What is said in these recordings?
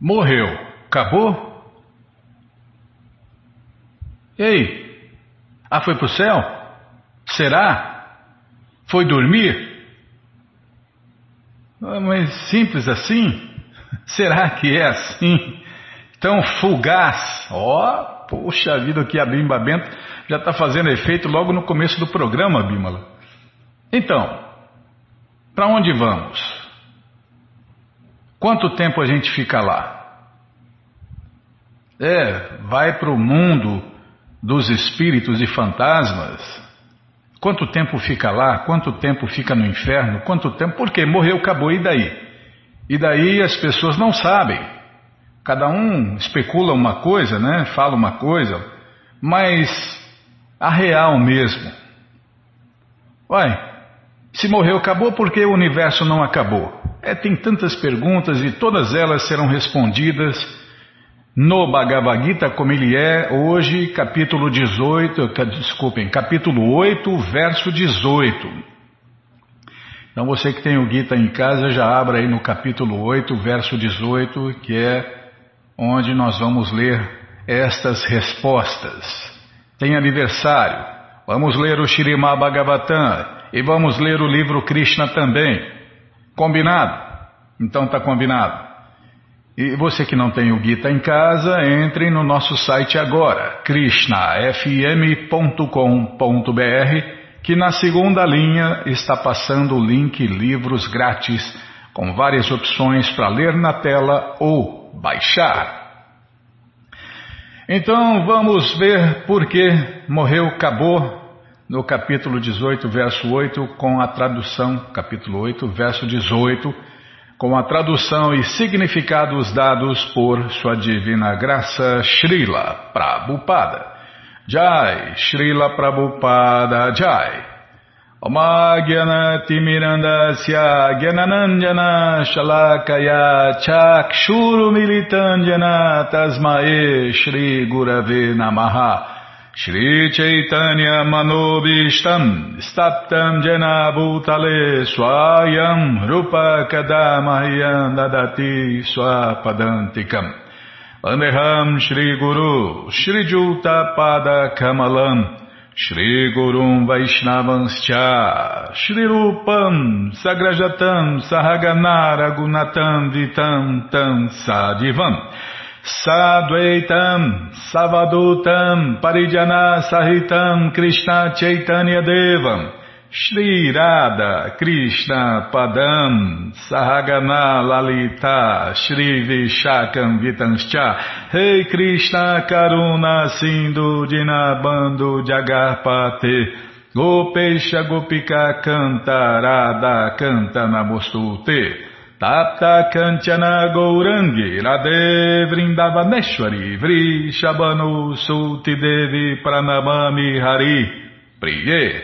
Morreu. Acabou? Ei! Ah, foi pro céu? Será? Foi dormir? Ah, mas simples assim? Será que é assim? Tão fugaz? Ó, oh, poxa vida, que a Bimba Bento já está fazendo efeito logo no começo do programa, Bimala. Então, para onde vamos? Quanto tempo a gente fica lá? É, vai para o mundo dos espíritos e fantasmas. Quanto tempo fica lá? Quanto tempo fica no inferno? Quanto tempo? Porque morreu, acabou, e daí? E daí as pessoas não sabem. Cada um especula uma coisa, né? Fala uma coisa, mas a real mesmo. Uai, se morreu, acabou porque o universo não acabou. É, tem tantas perguntas e todas elas serão respondidas no Bhagavad Gita como ele é hoje, capítulo 18, desculpem, capítulo 8, verso 18. Então você que tem o Gita em casa, já abra aí no capítulo 8, verso 18, que é onde nós vamos ler estas respostas. Tem aniversário, vamos ler o Shrimad Bhagavatam e vamos ler o livro Krishna também. Combinado? Então está combinado. E você que não tem o Gita em casa, entre no nosso site agora, krishnafm.com.br, que na segunda linha está passando o link Livros Grátis, com várias opções para ler na tela ou baixar. Então vamos ver por que morreu acabou no capítulo 18, verso 8, com a tradução, capítulo 8, verso 18 com a tradução e significados dados por Sua Divina Graça Srila Prabhupada. Jai, Srila Prabhupada Jai. Omagyana Timirandasya Gyananandjana Shalakaya Chakshuru Militandjana Tasmae Shri Gurave Namaha Shri Chaitanya Manobishtam Staptam Jena Bhutale Swayam Rupa Kadamahyam Dadati Swapadantikam Andeham Shri Guru Shri Juta Pada Kamalam Shri Gurum Vaishnavanscha Shri Rupam Sagrajatam Sahaganara Gunatam Vitam Tam Sadivam Sadvaitam Savadutam Parijana Sahitam Krishna Chaitanya Devam Shri Radha Krishna Padam Sahagana Lalita Shri Vishakam Vitanscha Rei Krishna Karuna Sindhu Dinabando Jagarpate Gopesha Gopika Canta Radha Canta Tapta Kanchana Gourangi Radhe Vrindavaneshwari Vri Shabanu Sulti Devi Pranamami Hari Priye.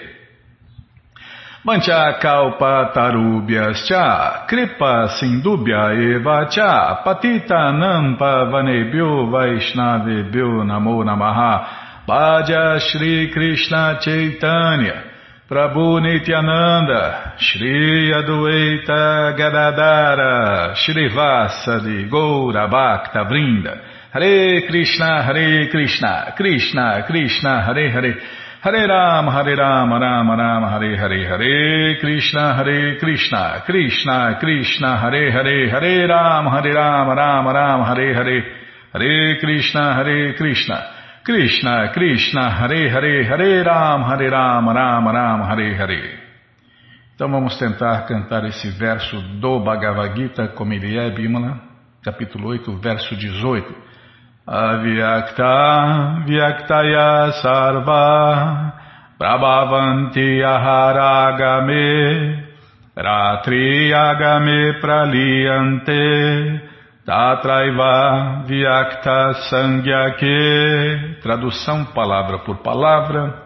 Mancha Kalpa Tarubhyas Cha Kripa Sindubhya Eva Cha Patita Nampa Vanebhyo Vaishnavebhyo Namo Namaha. Bhaja Shri Krishna Chaitanya Prabhu Nityananda, Shri Adueita Gadadara, Shri Vasadi Goura Bhakta Vrinda, Hare Krishna, Hare Krishna, Krishna, Krishna, Hare Hare, Hare Ram, Hare Ram, Ram Ram, Hare Hare, Hare Krishna, Hare Krishna, Krishna, Krishna, Hare Hare, Hare Ram, Hare Ram, Ram Ram, Hare Hare, Hare Krishna, Hare Krishna, Krishna, Krishna, Hare Hare, Hare Ram, Hare Ram, Ram Ram, Hare Hare. Então vamos tentar cantar esse verso do Bhagavad Gita como ele é, Bimala, capítulo 8, verso 18. Avyakta Vyaktaya Sarva Prabhavanti Aharagame Ratri Agame Praliante Tatraiva Vyakta Sangyake, tradução palavra por palavra.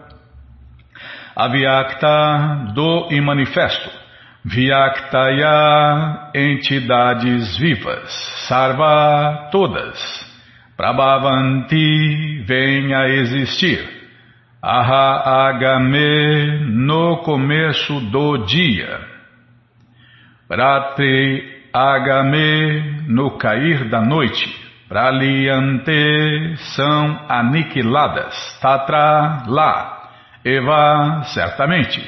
Avyakta do e manifesto. Vyaktaya, entidades vivas. Sarva, todas. Prabhavanti, vem a existir. Aha Agame, no começo do dia. Ratri Agame, no cair da noite, Praliante, são aniquiladas. Tatra, lá. Eva, certamente.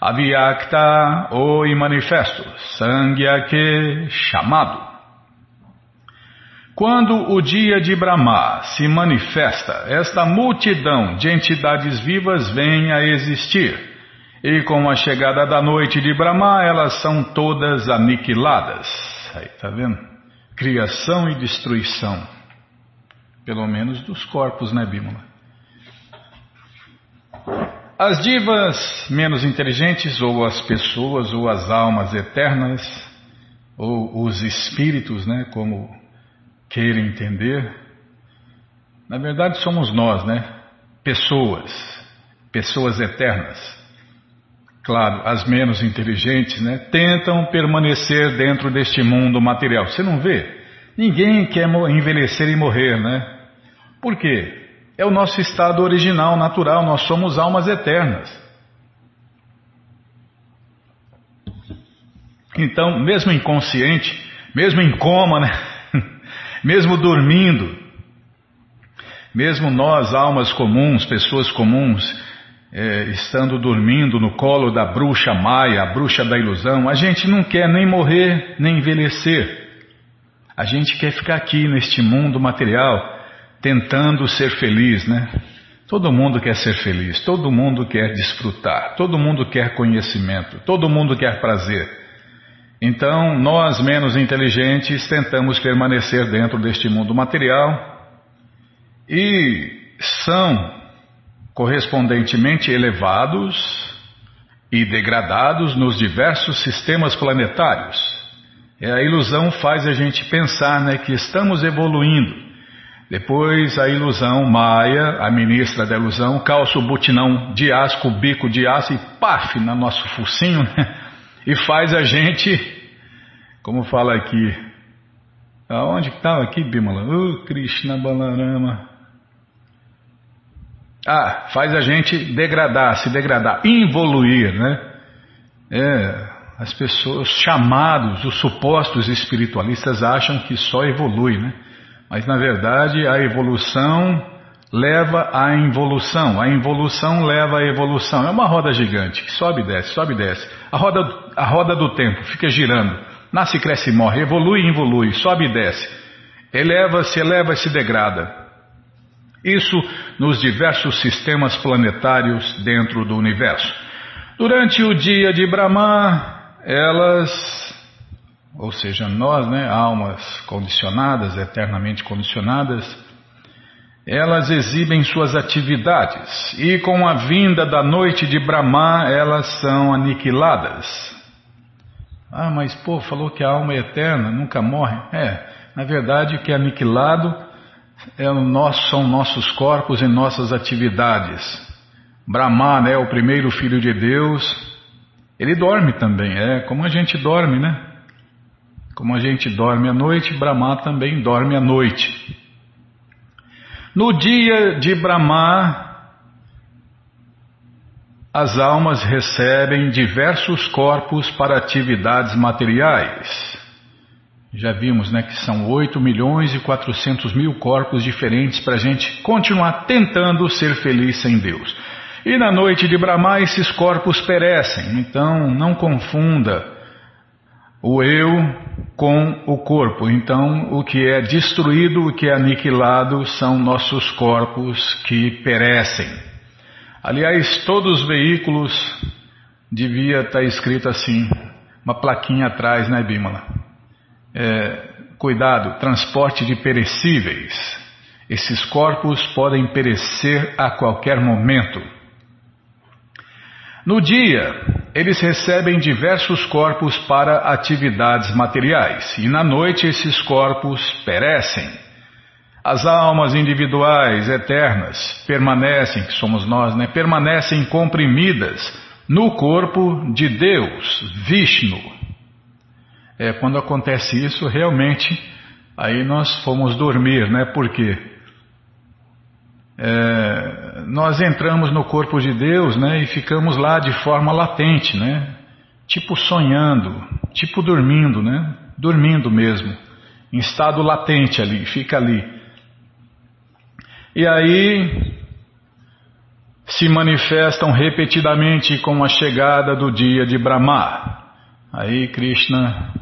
Avyakta, o manifesto. Sangyake, chamado. Quando o dia de Brahma se manifesta, esta multidão de entidades vivas vem a existir. E com a chegada da noite de Brahma, elas são todas aniquiladas. Aí, tá vendo? Criação e destruição. Pelo menos dos corpos, né, Bímola? As divas menos inteligentes, ou as pessoas, ou as almas eternas, ou os espíritos, né, como queira entender, na verdade somos nós, né? Pessoas, pessoas eternas. Claro, as menos inteligentes, né? Tentam permanecer dentro deste mundo material. Você não vê? Ninguém quer envelhecer e morrer, né? Por quê? É o nosso estado original, natural, nós somos almas eternas. Então, mesmo inconsciente, mesmo em coma, né? mesmo dormindo, mesmo nós, almas comuns, pessoas comuns, é, estando dormindo no colo da bruxa maia, a bruxa da ilusão, a gente não quer nem morrer, nem envelhecer. A gente quer ficar aqui neste mundo material tentando ser feliz, né? Todo mundo quer ser feliz, todo mundo quer desfrutar, todo mundo quer conhecimento, todo mundo quer prazer. Então, nós menos inteligentes tentamos permanecer dentro deste mundo material e são correspondentemente elevados e degradados nos diversos sistemas planetários. E a ilusão faz a gente pensar né, que estamos evoluindo. Depois a ilusão, Maia, a ministra da ilusão, calça o butinão de aço, o bico de aço e paf, no nosso focinho, né? e faz a gente, como fala aqui, aonde que estava aqui, Bimala? Uh, Krishna Balarama. Ah, faz a gente degradar, se degradar, involuir, né? É, as pessoas chamados, os supostos espiritualistas acham que só evolui, né? Mas na verdade a evolução leva à involução, a involução leva à evolução. É uma roda gigante que sobe e desce, sobe e desce. A roda, a roda do tempo fica girando. Nasce, cresce e morre, evolui e involui, sobe e desce. Eleva-se, eleva e se degrada. Isso nos diversos sistemas planetários dentro do universo. Durante o dia de Brahma, elas ou seja, nós, né, almas condicionadas, eternamente condicionadas, elas exibem suas atividades e com a vinda da noite de Brahma elas são aniquiladas. Ah, mas pô, falou que a alma é eterna, nunca morre. É, na verdade o que é aniquilado é são nossos corpos e nossas atividades. Brahma, né, o primeiro filho de Deus, ele dorme também, é como a gente dorme, né? Como a gente dorme à noite, Brahma também dorme à noite. No dia de Brahma, as almas recebem diversos corpos para atividades materiais. Já vimos né, que são 8 milhões e 400 mil corpos diferentes para a gente continuar tentando ser feliz sem Deus. E na noite de Brahma esses corpos perecem, então não confunda o eu com o corpo. Então, o que é destruído, o que é aniquilado são nossos corpos que perecem. Aliás, todos os veículos devia estar escrito assim, uma plaquinha atrás, né, Bímola? É, cuidado, transporte de perecíveis. Esses corpos podem perecer a qualquer momento. No dia, eles recebem diversos corpos para atividades materiais, e na noite esses corpos perecem. As almas individuais eternas permanecem, que somos nós, né, permanecem comprimidas no corpo de Deus, Vishnu. É, quando acontece isso, realmente, aí nós fomos dormir, né? Por quê? é, nós entramos no corpo de Deus né, e ficamos lá de forma latente, né, tipo sonhando, tipo dormindo. Né? Dormindo mesmo, em estado latente ali, fica ali. E aí se manifestam repetidamente com a chegada do dia de Brahma. Aí Krishna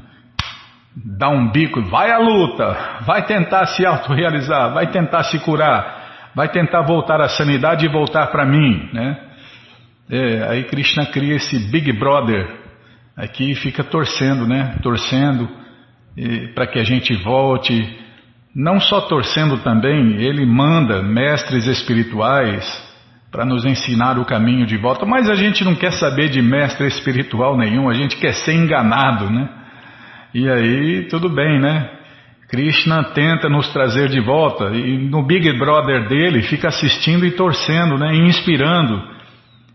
dá um bico, vai à luta, vai tentar se autorrealizar, vai tentar se curar, vai tentar voltar à sanidade e voltar para mim, né? É, aí Krishna cria esse Big Brother aqui e fica torcendo, né? Torcendo para que a gente volte. Não só torcendo também, ele manda mestres espirituais para nos ensinar o caminho de volta, mas a gente não quer saber de mestre espiritual nenhum, a gente quer ser enganado, né? E aí, tudo bem, né? Krishna tenta nos trazer de volta e no Big Brother dele fica assistindo e torcendo, né? E inspirando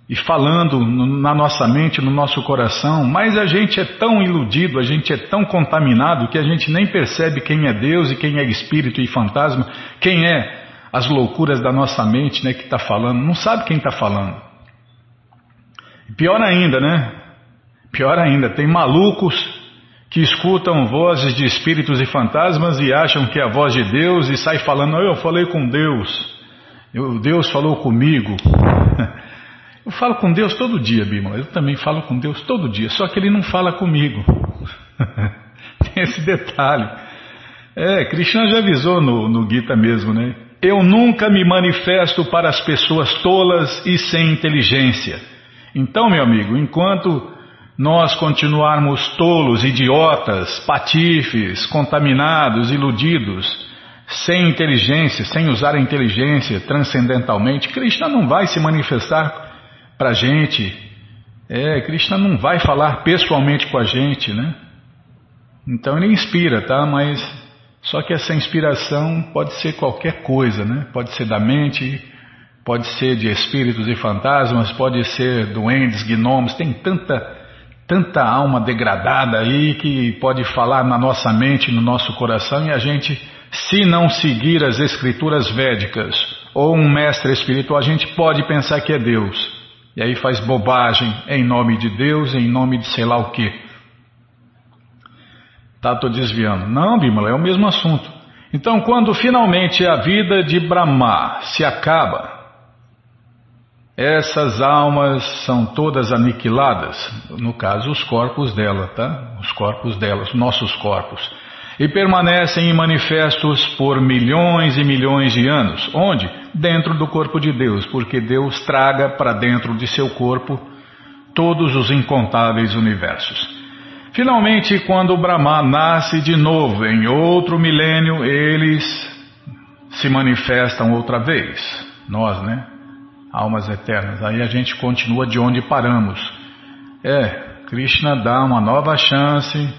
e falando na nossa mente, no nosso coração, mas a gente é tão iludido, a gente é tão contaminado que a gente nem percebe quem é Deus e quem é espírito e fantasma, quem é as loucuras da nossa mente, né, que está falando, não sabe quem está falando. Pior ainda, né? Pior ainda, tem malucos que escutam vozes de espíritos e fantasmas e acham que é a voz de Deus e sai falando, eu falei com Deus, eu, Deus falou comigo. Eu falo com Deus todo dia, Bima, eu também falo com Deus todo dia, só que ele não fala comigo. Tem esse detalhe. É, Krishna já avisou no, no Gita mesmo, né? Eu nunca me manifesto para as pessoas tolas e sem inteligência. Então, meu amigo, enquanto nós continuarmos tolos, idiotas, patifes, contaminados, iludidos, sem inteligência, sem usar a inteligência transcendentalmente, Krishna não vai se manifestar para a gente. É, Krishna não vai falar pessoalmente com a gente, né? Então ele inspira, tá? Mas só que essa inspiração pode ser qualquer coisa, né? Pode ser da mente, pode ser de espíritos e fantasmas, pode ser duendes, gnomos, tem tanta tanta alma degradada aí que pode falar na nossa mente, no nosso coração e a gente, se não seguir as escrituras védicas ou um mestre espiritual, a gente pode pensar que é Deus. E aí faz bobagem em nome de Deus, em nome de sei lá o quê. Tá, tô desviando. Não, Bimala, é o mesmo assunto. Então, quando finalmente a vida de Brahma se acaba, essas almas são todas aniquiladas, no caso os corpos dela, tá? Os corpos delas, nossos corpos, e permanecem em manifestos por milhões e milhões de anos. Onde? Dentro do corpo de Deus, porque Deus traga para dentro de seu corpo todos os incontáveis universos. Finalmente, quando o Brahma nasce de novo em outro milênio, eles se manifestam outra vez. Nós, né? Almas eternas. Aí a gente continua de onde paramos. É, Krishna dá uma nova chance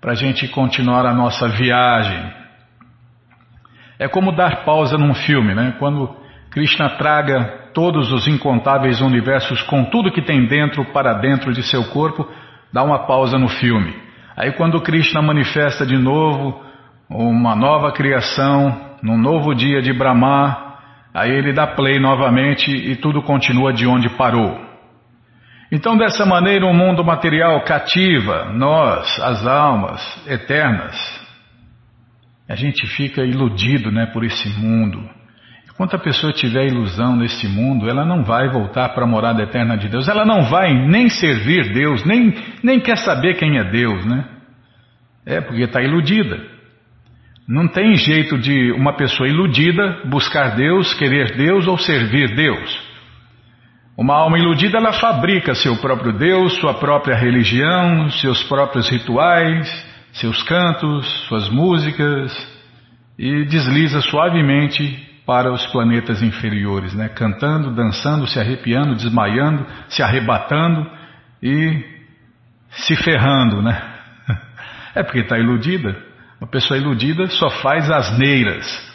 para a gente continuar a nossa viagem. É como dar pausa num filme, né? Quando Krishna traga todos os incontáveis universos com tudo que tem dentro para dentro de seu corpo, dá uma pausa no filme. Aí quando Krishna manifesta de novo uma nova criação, num novo dia de Brahma, Aí ele dá play novamente e tudo continua de onde parou. Então, dessa maneira, o mundo material cativa nós, as almas eternas. A gente fica iludido né, por esse mundo. Enquanto a pessoa tiver ilusão nesse mundo, ela não vai voltar para a morada eterna de Deus. Ela não vai nem servir Deus, nem, nem quer saber quem é Deus, né? É porque está iludida. Não tem jeito de uma pessoa iludida buscar Deus, querer Deus ou servir Deus. Uma alma iludida ela fabrica seu próprio Deus, sua própria religião, seus próprios rituais, seus cantos, suas músicas e desliza suavemente para os planetas inferiores, né? cantando, dançando, se arrepiando, desmaiando, se arrebatando e se ferrando, né? É porque está iludida. Uma pessoa iludida só faz asneiras.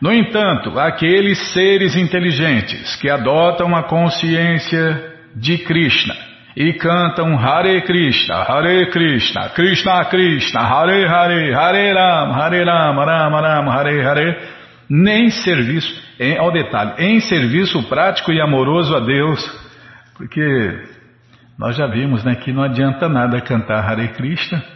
No entanto, aqueles seres inteligentes que adotam a consciência de Krishna e cantam Hare Krishna, Hare Krishna, Krishna Krishna, Hare Hare, Hare Ram, Hare Ram, Ram Ram, Hare Hare, nem serviço, em, ao detalhe, em serviço prático e amoroso a Deus, porque nós já vimos né, que não adianta nada cantar Hare Krishna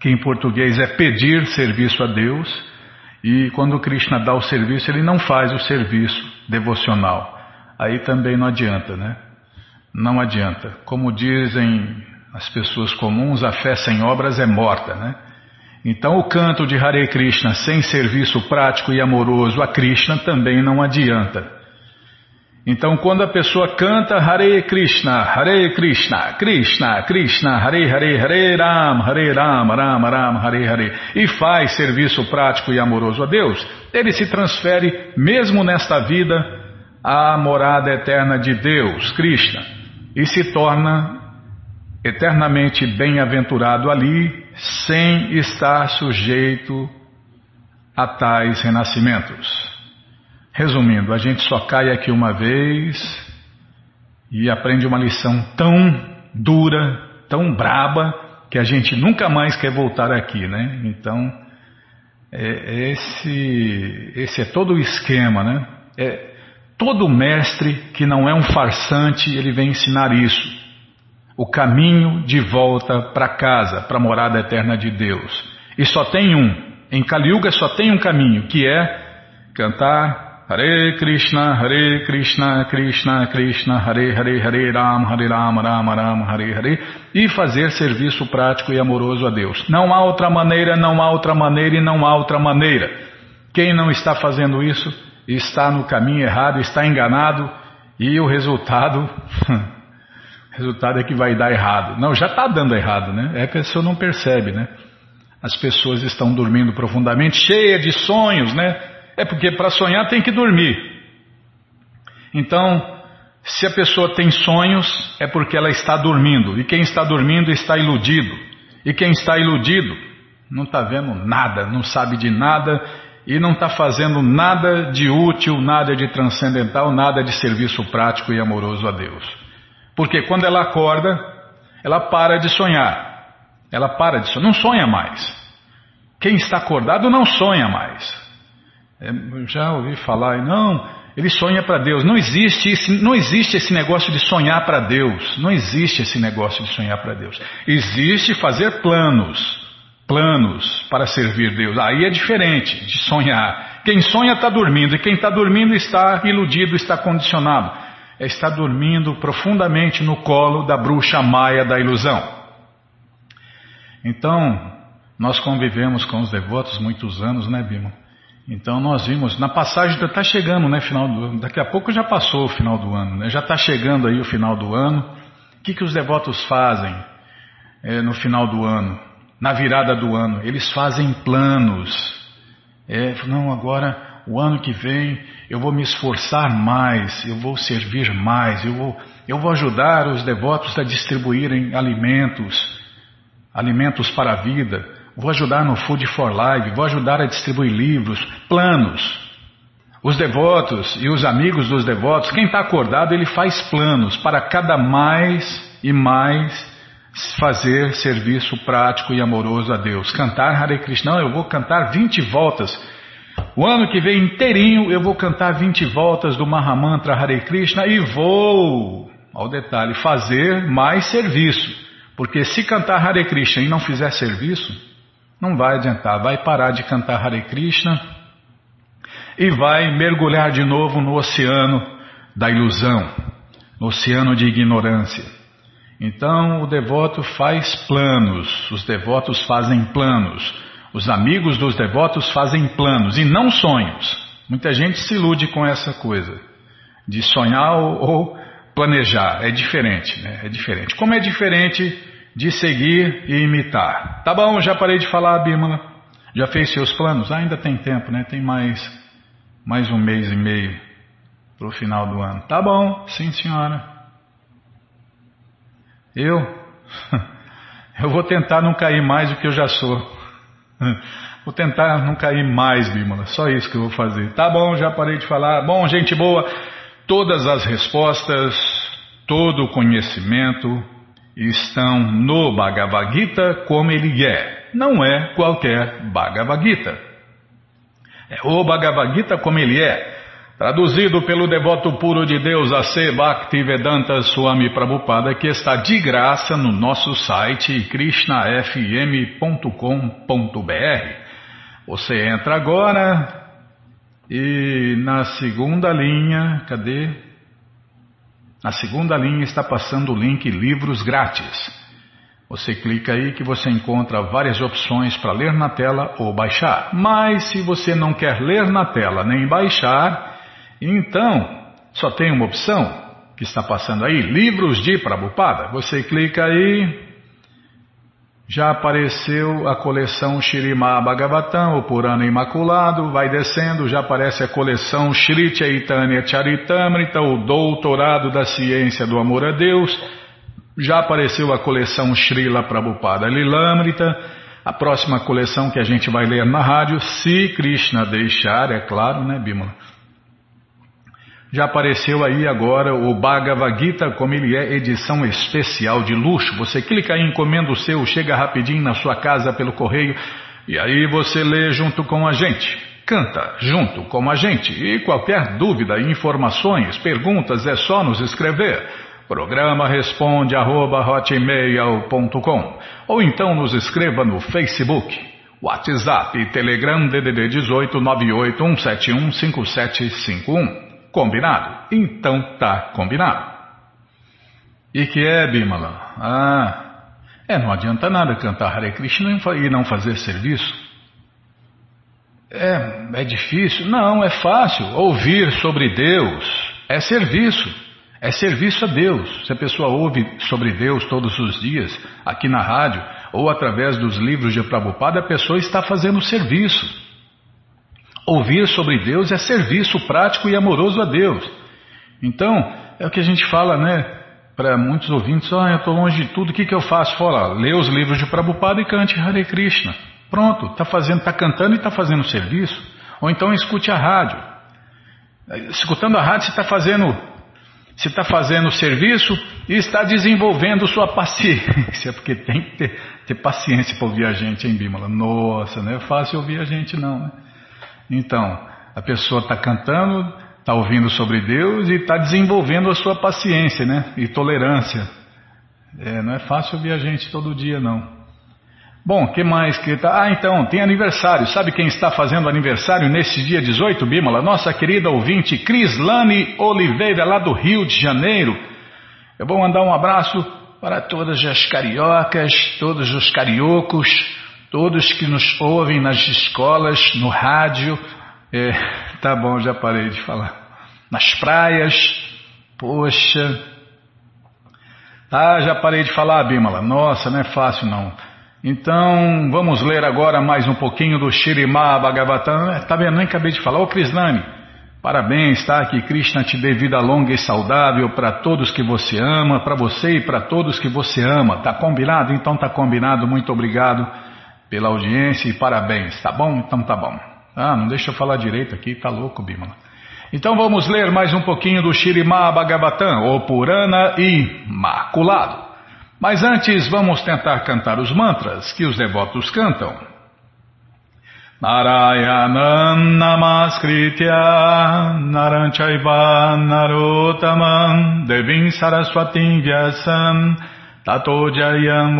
que em português é pedir serviço a Deus, e quando Krishna dá o serviço, ele não faz o serviço devocional. Aí também não adianta, né? Não adianta. Como dizem as pessoas comuns, a fé sem obras é morta, né? Então o canto de Hare Krishna sem serviço prático e amoroso a Krishna também não adianta. Então, quando a pessoa canta Hare Krishna, Hare Krishna, Krishna, Krishna, Hare Hare, Hare Ram, Hare Ram, Ram Ram, Hare Hare, e faz serviço prático e amoroso a Deus, ele se transfere, mesmo nesta vida, à morada eterna de Deus, Krishna, e se torna eternamente bem-aventurado ali, sem estar sujeito a tais renascimentos. Resumindo, a gente só cai aqui uma vez e aprende uma lição tão dura, tão braba, que a gente nunca mais quer voltar aqui, né? Então, é, esse, esse é todo o esquema, né? É, todo mestre que não é um farsante, ele vem ensinar isso. O caminho de volta para casa, para a morada eterna de Deus. E só tem um. Em Kali Yuga só tem um caminho, que é cantar Hare Krishna, Hare Krishna, Krishna Krishna, Hare Hare, Hare Ram, Hare Ram, Ram Ram, Hare Hare, e fazer serviço prático e amoroso a Deus. Não há outra maneira, não há outra maneira e não há outra maneira. Quem não está fazendo isso está no caminho errado, está enganado e o resultado, o resultado é que vai dar errado. Não, já está dando errado, né? É que a pessoa não percebe, né? As pessoas estão dormindo profundamente, cheia de sonhos, né? É porque para sonhar tem que dormir. Então, se a pessoa tem sonhos, é porque ela está dormindo. E quem está dormindo está iludido. E quem está iludido não está vendo nada, não sabe de nada e não está fazendo nada de útil, nada de transcendental, nada de serviço prático e amoroso a Deus. Porque quando ela acorda, ela para de sonhar. Ela para de sonhar, não sonha mais. Quem está acordado não sonha mais. É, já ouvi falar, não, ele sonha para Deus. Não existe, esse, não existe esse negócio de sonhar para Deus. Não existe esse negócio de sonhar para Deus. Existe fazer planos, planos para servir Deus. Aí é diferente de sonhar. Quem sonha está dormindo e quem está dormindo está iludido, está condicionado. É está dormindo profundamente no colo da bruxa maia da ilusão. Então, nós convivemos com os devotos muitos anos, né, Bima? Então nós vimos, na passagem está chegando, né, final do, daqui a pouco já passou o final do ano, né, já está chegando aí o final do ano. O que, que os devotos fazem é, no final do ano, na virada do ano? Eles fazem planos. É, não, agora o ano que vem eu vou me esforçar mais, eu vou servir mais, eu vou, eu vou ajudar os devotos a distribuírem alimentos, alimentos para a vida vou ajudar no Food for Life, vou ajudar a distribuir livros, planos. Os devotos e os amigos dos devotos, quem está acordado, ele faz planos para cada mais e mais fazer serviço prático e amoroso a Deus. Cantar Hare Krishna, eu vou cantar 20 voltas. O ano que vem inteirinho eu vou cantar 20 voltas do Mahamantra Hare Krishna e vou, ao detalhe, fazer mais serviço. Porque se cantar Hare Krishna e não fizer serviço, não vai adiantar, vai parar de cantar Hare Krishna e vai mergulhar de novo no oceano da ilusão, no oceano de ignorância. Então o devoto faz planos, os devotos fazem planos, os amigos dos devotos fazem planos e não sonhos. Muita gente se ilude com essa coisa de sonhar ou planejar, é diferente, né? É diferente. Como é diferente de seguir e imitar. Tá bom, já parei de falar, Bímola. Já fez seus planos? Ah, ainda tem tempo, né? Tem mais, mais um mês e meio para o final do ano. Tá bom, sim senhora. Eu? Eu vou tentar não cair mais do que eu já sou. Vou tentar não cair mais, Bímola. Só isso que eu vou fazer. Tá bom, já parei de falar. Bom, gente boa, todas as respostas, todo o conhecimento, estão no Bhagavad Gita como ele é. Não é qualquer Bhagavad Gita. É o Bhagavad Gita como ele é. Traduzido pelo devoto puro de Deus A.C. Bhaktivedanta Swami Prabhupada, que está de graça no nosso site krishnafm.com.br. Você entra agora e na segunda linha, cadê? Na segunda linha está passando o link Livros Grátis. Você clica aí que você encontra várias opções para ler na tela ou baixar. Mas se você não quer ler na tela nem baixar, então, só tem uma opção que está passando aí, livros de Prabhupada. Você clica aí, já apareceu a coleção Shirima Bhagavatam, o Purana Imaculado, vai descendo, já aparece a coleção Shri Chaitanya Charitamrita, o Doutorado da Ciência do Amor a Deus, já apareceu a coleção Srila Prabhupada Lilamrita, a próxima coleção que a gente vai ler na rádio, se Krishna deixar, é claro, né, Bimala? Já apareceu aí agora o Bhagavad Gita, como ele é edição especial de luxo. Você clica aí, encomenda o seu, chega rapidinho na sua casa pelo correio e aí você lê junto com a gente. Canta junto com a gente. E qualquer dúvida, informações, perguntas é só nos escrever. Programa responde arroba, ou então nos escreva no Facebook, WhatsApp Telegram DDD 18 98171 5751. Combinado? Então tá combinado. E que é, Bimala? Ah, é, não adianta nada cantar Hare Krishna e não fazer serviço. É, é difícil? Não, é fácil. Ouvir sobre Deus é serviço. É serviço a Deus. Se a pessoa ouve sobre Deus todos os dias, aqui na rádio, ou através dos livros de Prabhupada, a pessoa está fazendo serviço. Ouvir sobre Deus é serviço prático e amoroso a Deus. Então, é o que a gente fala, né? Para muitos ouvintes, ah, eu estou longe de tudo, o que, que eu faço? Fala, lê os livros de Prabhupada e cante Hare Krishna. Pronto, está fazendo, está cantando e está fazendo serviço. Ou então escute a rádio. Escutando a rádio, você está fazendo, você está fazendo serviço e está desenvolvendo sua paciência, porque tem que ter, ter paciência para ouvir a gente, hein, Bímola? Nossa, não é fácil ouvir a gente, não, né? Então, a pessoa está cantando, está ouvindo sobre Deus e está desenvolvendo a sua paciência né? e tolerância. É, não é fácil ouvir a gente todo dia, não. Bom, que mais que tá? Ah, então, tem aniversário. Sabe quem está fazendo aniversário nesse dia 18, Bímola? Nossa querida ouvinte Crislane Oliveira, lá do Rio de Janeiro. Eu vou mandar um abraço para todas as cariocas, todos os cariocos, todos que nos ouvem nas escolas, no rádio, é, tá bom, já parei de falar, nas praias, poxa, ah, já parei de falar, Bimala, nossa, não é fácil não. Então, vamos ler agora mais um pouquinho do Shirimá Bhagavatam, é, tá vendo, nem acabei de falar, ô Krishnani, parabéns, tá, que Krishna te dê vida longa e saudável para todos que você ama, para você e para todos que você ama, tá combinado? Então tá combinado, muito obrigado pela audiência e parabéns. Tá bom? Então tá bom. Ah, não deixa eu falar direito aqui, tá louco, Bimala. Então vamos ler mais um pouquinho do Shirimá Bhagavatam, o Purana Imaculado. Mas antes vamos tentar cantar os mantras que os devotos cantam. Narayanam Namaskritya Naranchaiva Narotaman Devim Saraswatim Vyasam Tato Jayam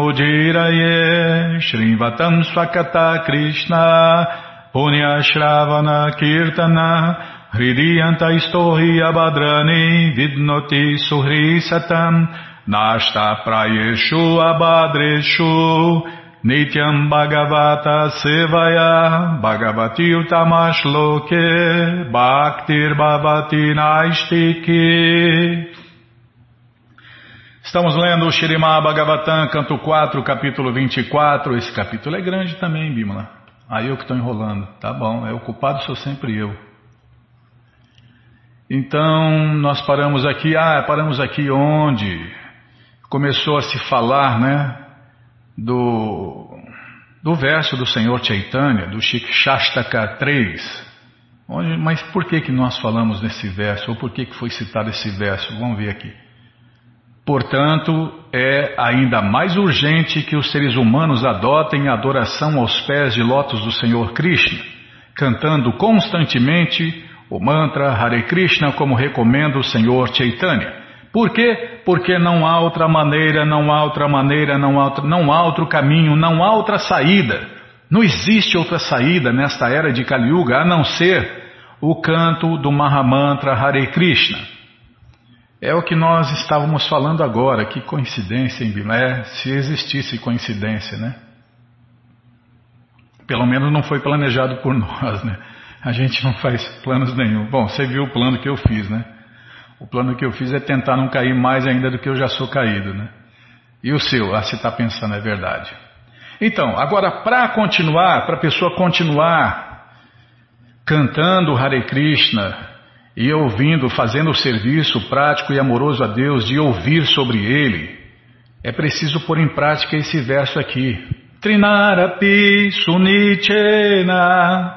Shrivatam Swakata Krishna Punya Shravana Kirtana Hridiyanta Istohi Abhadrani Vidnoti Suhri Satam Nashta Prayeshu Abhadreshu Nityam Bhagavata Sevaya Bhagavati Utamash Bhaktir Bhavati Naistiki Estamos lendo o Shirimá Bhagavatam, canto 4, capítulo 24. Esse capítulo é grande também, Bimala. Aí eu que estou enrolando. Tá bom, é o culpado sou sempre eu. Então, nós paramos aqui. Ah, paramos aqui onde começou a se falar, né, do, do verso do Senhor Chaitanya, do Shikshastaka 3. Onde, mas por que, que nós falamos nesse verso? Ou por que, que foi citado esse verso? Vamos ver aqui. Portanto, é ainda mais urgente que os seres humanos adotem a adoração aos pés de lótus do Senhor Krishna, cantando constantemente o mantra Hare Krishna como recomenda o Senhor Chaitanya. Por quê? Porque não há outra maneira, não há outra maneira, não há não há outro caminho, não há outra saída. Não existe outra saída nesta era de Kali Yuga a não ser o canto do Mahamantra Hare Krishna. É o que nós estávamos falando agora, que coincidência em Bilé, se existisse coincidência, né? Pelo menos não foi planejado por nós, né? A gente não faz planos nenhum. Bom, você viu o plano que eu fiz, né? O plano que eu fiz é tentar não cair mais ainda do que eu já sou caído, né? E o seu? Ah, você está pensando, é verdade. Então, agora para continuar, para a pessoa continuar cantando Hare Krishna e ouvindo, fazendo o serviço prático e amoroso a Deus de ouvir sobre ele, é preciso pôr em prática esse verso aqui. Trinarapi sunichena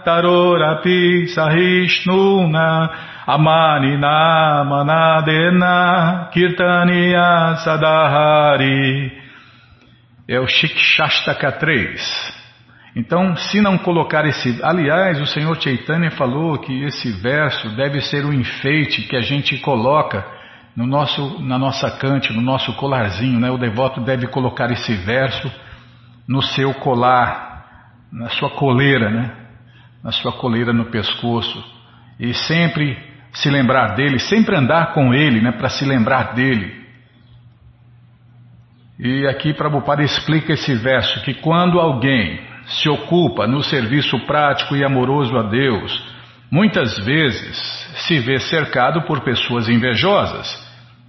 tarorapi sahishnuna amanina manadena kirtaniya sadahari é o Shikshastaka 3. Então, se não colocar esse. Aliás, o Senhor Chaitanya falou que esse verso deve ser o um enfeite que a gente coloca no nosso, na nossa cante, no nosso colarzinho. Né? O devoto deve colocar esse verso no seu colar, na sua coleira, né? na sua coleira no pescoço. E sempre se lembrar dele, sempre andar com ele né? para se lembrar dele. E aqui Prabhupada explica esse verso que quando alguém se ocupa no serviço prático e amoroso a Deus, muitas vezes se vê cercado por pessoas invejosas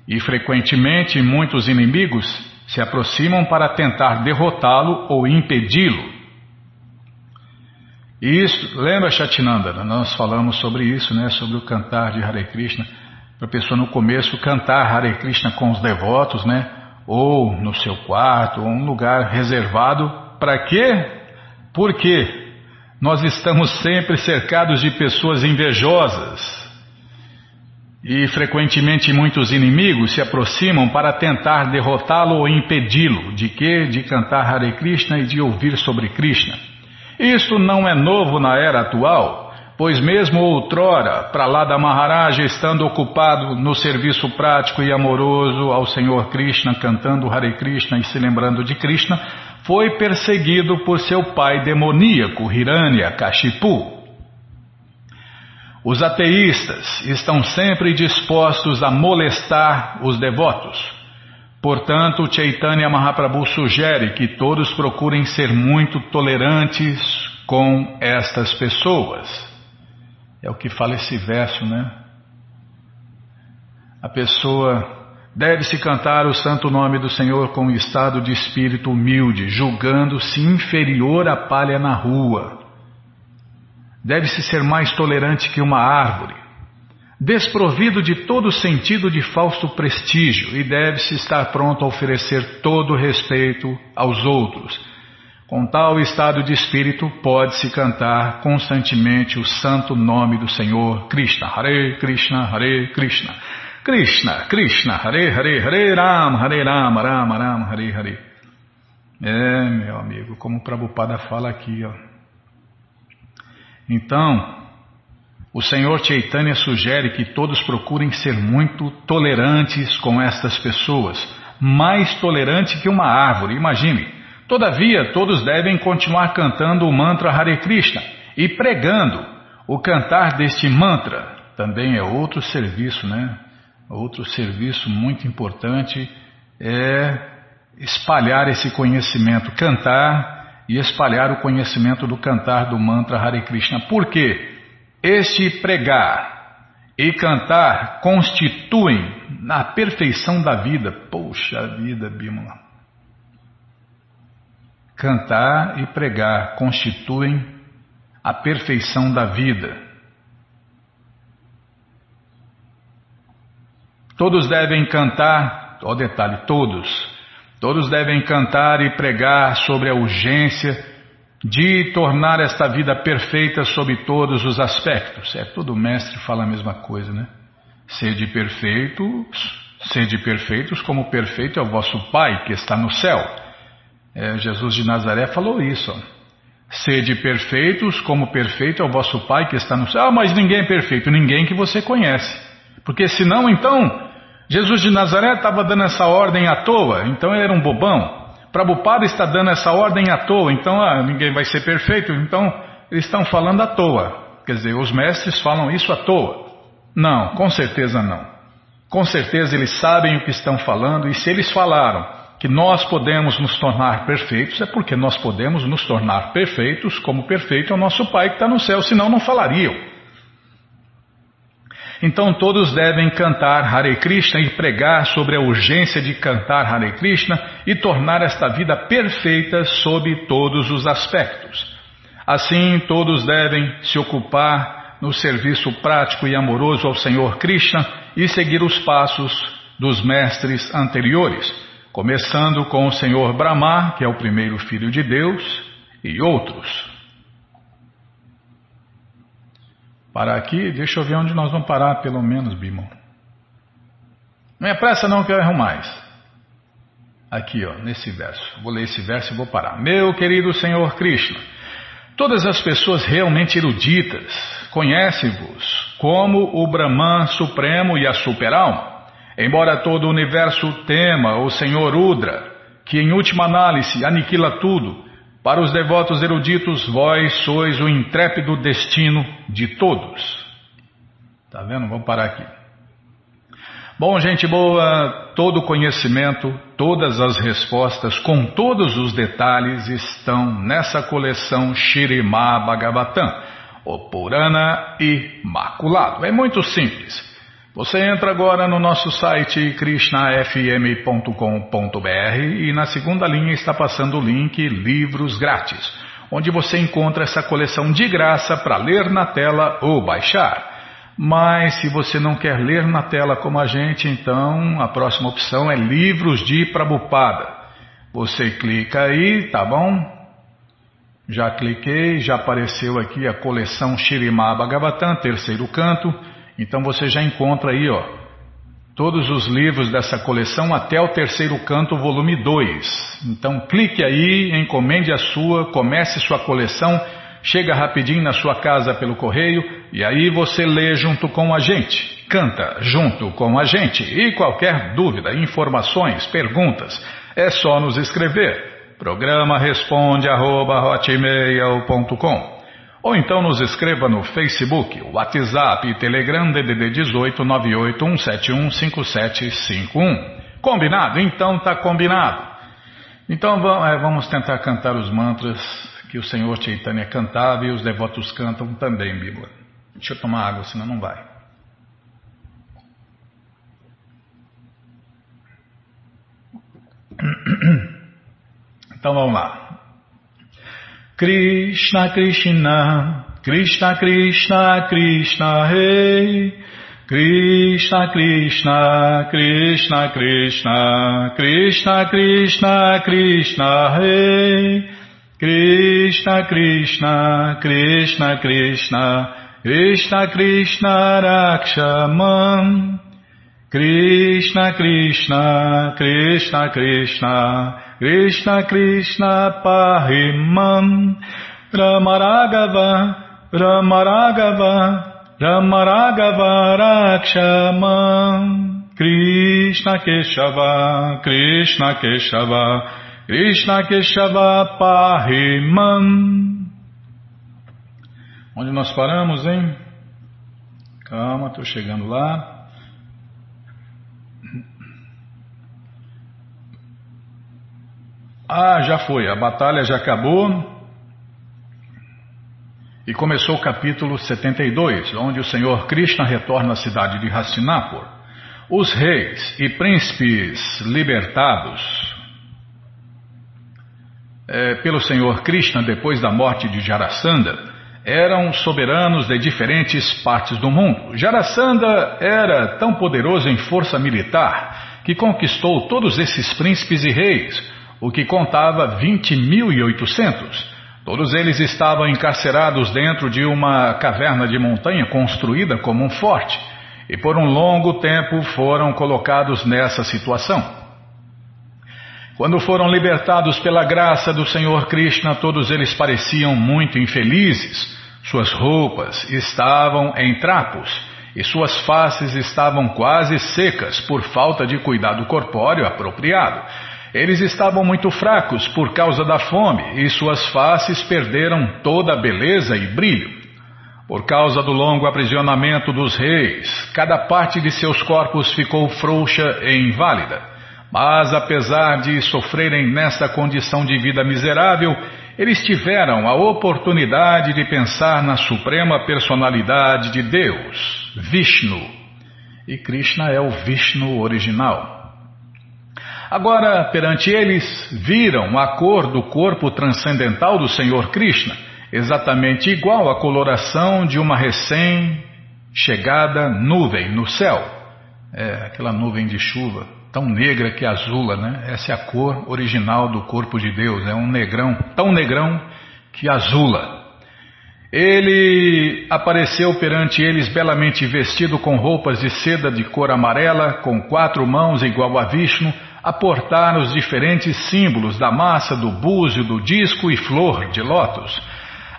e frequentemente muitos inimigos se aproximam para tentar derrotá-lo ou impedi-lo. Isso, lembra Chatinanda? Nós falamos sobre isso, né? Sobre o cantar de Hare Krishna. Para a pessoa no começo cantar Hare Krishna com os devotos, né? ou no seu quarto, ou um lugar reservado. Para quê? Porque nós estamos sempre cercados de pessoas invejosas e frequentemente muitos inimigos se aproximam para tentar derrotá-lo ou impedi-lo. De quê? De cantar Hare Krishna e de ouvir sobre Krishna. Isto não é novo na era atual. Pois mesmo outrora, para lá da Maharaja, estando ocupado no serviço prático e amoroso ao Senhor Krishna, cantando Hare Krishna e se lembrando de Krishna, foi perseguido por seu pai demoníaco, Hiranya Kashipu. Os ateístas estão sempre dispostos a molestar os devotos. Portanto, Chaitanya Mahaprabhu sugere que todos procurem ser muito tolerantes com estas pessoas. É o que fala esse verso, né? A pessoa deve-se cantar o santo nome do Senhor com um estado de espírito humilde, julgando-se inferior à palha na rua. Deve-se ser mais tolerante que uma árvore, desprovido de todo sentido de falso prestígio, e deve-se estar pronto a oferecer todo respeito aos outros. Com tal estado de espírito, pode-se cantar constantemente o santo nome do Senhor Krishna, Hare Krishna, Hare Krishna, Krishna, Krishna, Hare Hare, Hare Ram, Hare Ram, Ram Ram, Hare Hare. É, meu amigo, como o Prabhupada fala aqui, ó. Então, o Senhor Chaitanya sugere que todos procurem ser muito tolerantes com estas pessoas, mais tolerante que uma árvore, imagine. Todavia, todos devem continuar cantando o mantra Hare Krishna e pregando. O cantar deste mantra também é outro serviço, né? Outro serviço muito importante é espalhar esse conhecimento, cantar e espalhar o conhecimento do cantar do mantra Hare Krishna. Por quê? Este pregar e cantar constituem na perfeição da vida. Poxa vida, Bímola. Cantar e pregar constituem a perfeição da vida. Todos devem cantar, ó detalhe, todos, todos devem cantar e pregar sobre a urgência de tornar esta vida perfeita sob todos os aspectos. É todo mestre fala a mesma coisa, né? Sede perfeitos, sede perfeitos como perfeito é o vosso Pai que está no céu. É, Jesus de Nazaré falou isso. Sede perfeitos, como perfeito é o vosso Pai que está no céu. Ah, mas ninguém é perfeito, ninguém que você conhece. Porque senão, então, Jesus de Nazaré estava dando essa ordem à toa, então ele era um bobão. Prabhupada está dando essa ordem à toa, então ah, ninguém vai ser perfeito, então eles estão falando à toa. Quer dizer, os mestres falam isso à toa. Não, com certeza não. Com certeza eles sabem o que estão falando e se eles falaram que nós podemos nos tornar perfeitos, é porque nós podemos nos tornar perfeitos como perfeito é o nosso Pai que está no céu, senão não falariam. Então todos devem cantar Hare Krishna e pregar sobre a urgência de cantar Hare Krishna e tornar esta vida perfeita sob todos os aspectos. Assim, todos devem se ocupar no serviço prático e amoroso ao Senhor Krishna e seguir os passos dos mestres anteriores, começando com o Senhor Brahma, que é o primeiro filho de Deus, e outros. Parar aqui, deixa eu ver onde nós vamos parar, pelo menos, Bimon. Não é pressa não que eu erro mais. Aqui, ó, nesse verso. Vou ler esse verso e vou parar. Meu querido Senhor Krishna, todas as pessoas realmente eruditas conhecem-vos como o Brahman Supremo e a Superalma. Embora todo o universo tema o Senhor Udra, que em última análise aniquila tudo, para os devotos eruditos, vós sois o intrépido destino de todos. Tá vendo? Vamos parar aqui. Bom, gente boa, todo conhecimento, todas as respostas, com todos os detalhes, estão nessa coleção Shirima Bhagavatam, o Purana Imaculado. É muito simples. Você entra agora no nosso site krishnafm.com.br e na segunda linha está passando o link Livros Grátis, onde você encontra essa coleção de graça para ler na tela ou baixar. Mas se você não quer ler na tela como a gente, então a próxima opção é Livros de Prabupada. Você clica aí, tá bom? Já cliquei, já apareceu aqui a coleção Shirimá Bhagavatam, terceiro canto. Então você já encontra aí, ó, todos os livros dessa coleção até o terceiro canto, volume 2. Então clique aí, encomende a sua, comece sua coleção, chega rapidinho na sua casa pelo correio e aí você lê junto com a gente, canta junto com a gente. E qualquer dúvida, informações, perguntas, é só nos escrever. Programa responde arroba, ou então nos escreva no Facebook, WhatsApp e Telegram DDD 18 981715751. Combinado? Então tá combinado. Então é, vamos tentar cantar os mantras que o Senhor Chaitanya cantava e os devotos cantam também, Bíblia. Deixa eu tomar água, senão não vai. Então vamos lá. Krishna Krishna, Krishna Krishna, Krishna Rei. Krishna Krishna, Krishna Krishna, Krishna Krishna, Krishna Rei. Krishna Krishna, Krishna Krishna, Krishna Krishna Rakshaman. Krishna Krishna, Krishna Krishna, Krishna Krishna Pahimam Ramaragava Ramaragava Ramaragava Rakshamam Krishna Keshava Krishna Keshava Krishna Keshava Pahimam Onde nós paramos, hein? Calma, estou chegando lá. Ah, já foi, a batalha já acabou. E começou o capítulo 72, onde o Senhor Krishna retorna à cidade de Hastinapur. Os reis e príncipes libertados é, pelo Senhor Krishna depois da morte de Jarasandha eram soberanos de diferentes partes do mundo. Jarasandha era tão poderoso em força militar que conquistou todos esses príncipes e reis o que contava 20.800. Todos eles estavam encarcerados dentro de uma caverna de montanha construída como um forte, e por um longo tempo foram colocados nessa situação. Quando foram libertados pela graça do Senhor Krishna, todos eles pareciam muito infelizes. Suas roupas estavam em trapos e suas faces estavam quase secas por falta de cuidado corpóreo apropriado. Eles estavam muito fracos por causa da fome e suas faces perderam toda a beleza e brilho. Por causa do longo aprisionamento dos reis, cada parte de seus corpos ficou frouxa e inválida. Mas apesar de sofrerem nesta condição de vida miserável, eles tiveram a oportunidade de pensar na suprema personalidade de Deus, Vishnu. E Krishna é o Vishnu original. Agora, perante eles, viram a cor do corpo transcendental do Senhor Krishna, exatamente igual à coloração de uma recém-chegada nuvem no céu. É aquela nuvem de chuva tão negra que azula, né? Essa é a cor original do corpo de Deus, é um negrão, tão negrão que azula. Ele apareceu perante eles belamente vestido com roupas de seda de cor amarela, com quatro mãos igual a Vishnu, a portar os diferentes símbolos da massa, do búzio, do disco e flor de lótus.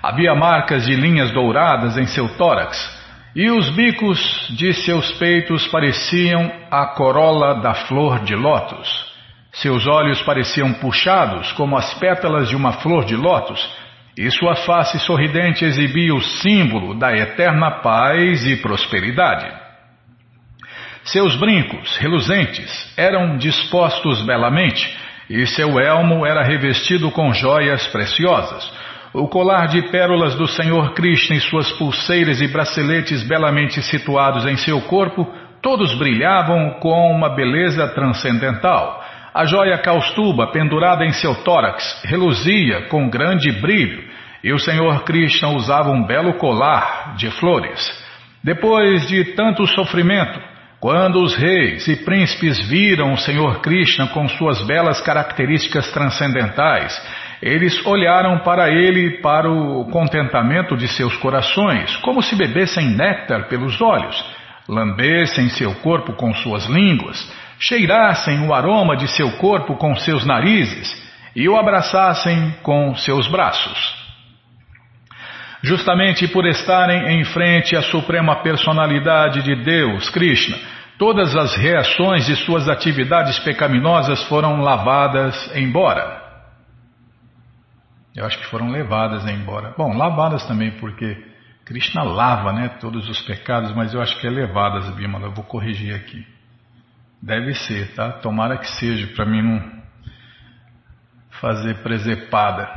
Havia marcas de linhas douradas em seu tórax. E os bicos de seus peitos pareciam a corola da flor de lótus. Seus olhos pareciam puxados como as pétalas de uma flor de lótus, e sua face sorridente exibia o símbolo da eterna paz e prosperidade. Seus brincos, reluzentes, eram dispostos belamente, e seu elmo era revestido com joias preciosas. O colar de pérolas do Senhor Krishna e suas pulseiras e braceletes belamente situados em seu corpo, todos brilhavam com uma beleza transcendental. A joia caustuba pendurada em seu tórax reluzia com grande brilho, e o Senhor Krishna usava um belo colar de flores. Depois de tanto sofrimento, quando os reis e príncipes viram o Senhor Krishna com suas belas características transcendentais, eles olharam para ele para o contentamento de seus corações, como se bebessem néctar pelos olhos, lambessem seu corpo com suas línguas, cheirassem o aroma de seu corpo com seus narizes e o abraçassem com seus braços. Justamente por estarem em frente à suprema personalidade de Deus, Krishna, todas as reações de suas atividades pecaminosas foram lavadas embora. Eu acho que foram levadas embora. Bom, lavadas também, porque Krishna lava né, todos os pecados, mas eu acho que é levadas, Bimala. Eu vou corrigir aqui. Deve ser, tá? Tomara que seja, para mim não fazer presepada.